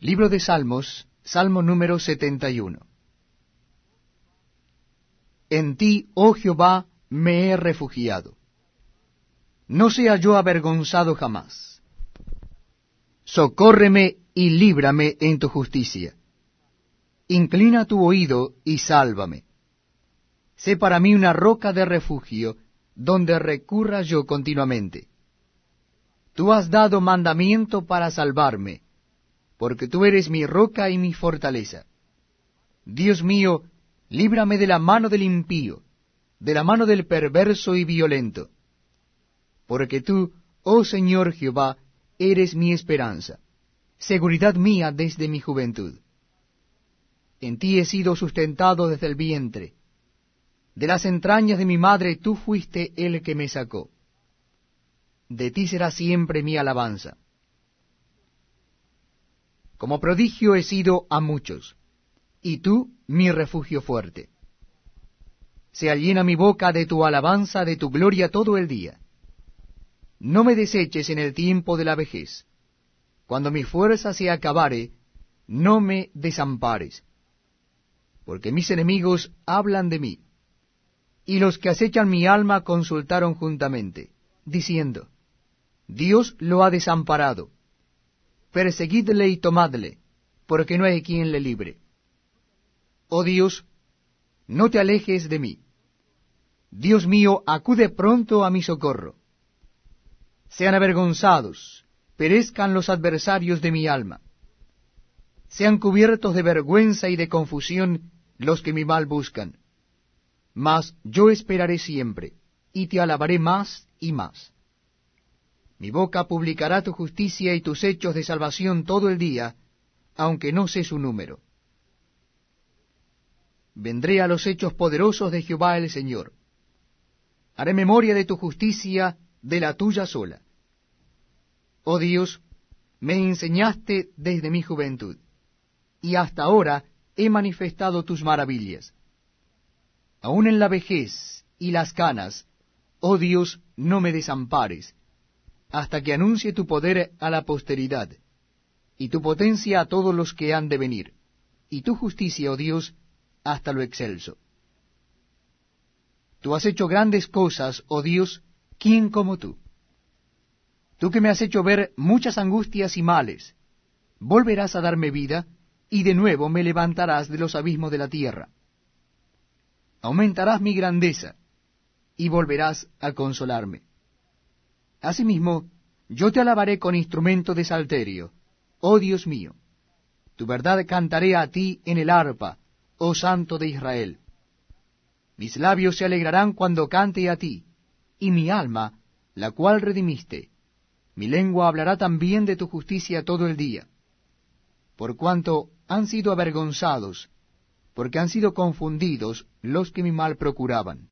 Libro de Salmos, Salmo número 71. En ti, oh Jehová, me he refugiado. No sea yo avergonzado jamás. Socórreme y líbrame en tu justicia. Inclina tu oído y sálvame. Sé para mí una roca de refugio, donde recurra yo continuamente. Tú has dado mandamiento para salvarme porque tú eres mi roca y mi fortaleza. Dios mío, líbrame de la mano del impío, de la mano del perverso y violento. Porque tú, oh Señor Jehová, eres mi esperanza, seguridad mía desde mi juventud. En ti he sido sustentado desde el vientre. De las entrañas de mi madre tú fuiste el que me sacó. De ti será siempre mi alabanza. Como prodigio he sido a muchos, y tú mi refugio fuerte. Sea llena mi boca de tu alabanza, de tu gloria todo el día. No me deseches en el tiempo de la vejez. Cuando mi fuerza se acabare, no me desampares. Porque mis enemigos hablan de mí, y los que acechan mi alma consultaron juntamente, diciendo, Dios lo ha desamparado perseguidle y tomadle, porque no hay quien le libre. Oh Dios, no te alejes de mí. Dios mío, acude pronto a mi socorro. Sean avergonzados, perezcan los adversarios de mi alma. Sean cubiertos de vergüenza y de confusión los que mi mal buscan. Mas yo esperaré siempre, y te alabaré más y más. Mi boca publicará tu justicia y tus hechos de salvación todo el día, aunque no sé su número. Vendré a los hechos poderosos de Jehová el Señor. Haré memoria de tu justicia, de la tuya sola. Oh Dios, me enseñaste desde mi juventud, y hasta ahora he manifestado tus maravillas. Aun en la vejez y las canas, oh Dios, no me desampares hasta que anuncie tu poder a la posteridad, y tu potencia a todos los que han de venir, y tu justicia, oh Dios, hasta lo excelso. Tú has hecho grandes cosas, oh Dios, ¿quién como tú? Tú que me has hecho ver muchas angustias y males, volverás a darme vida, y de nuevo me levantarás de los abismos de la tierra. Aumentarás mi grandeza, y volverás a consolarme. Asimismo, yo te alabaré con instrumento de salterio, oh Dios mío. Tu verdad cantaré a ti en el arpa, oh Santo de Israel. Mis labios se alegrarán cuando cante a ti, y mi alma, la cual redimiste. Mi lengua hablará también de tu justicia todo el día. Por cuanto han sido avergonzados, porque han sido confundidos los que mi mal procuraban.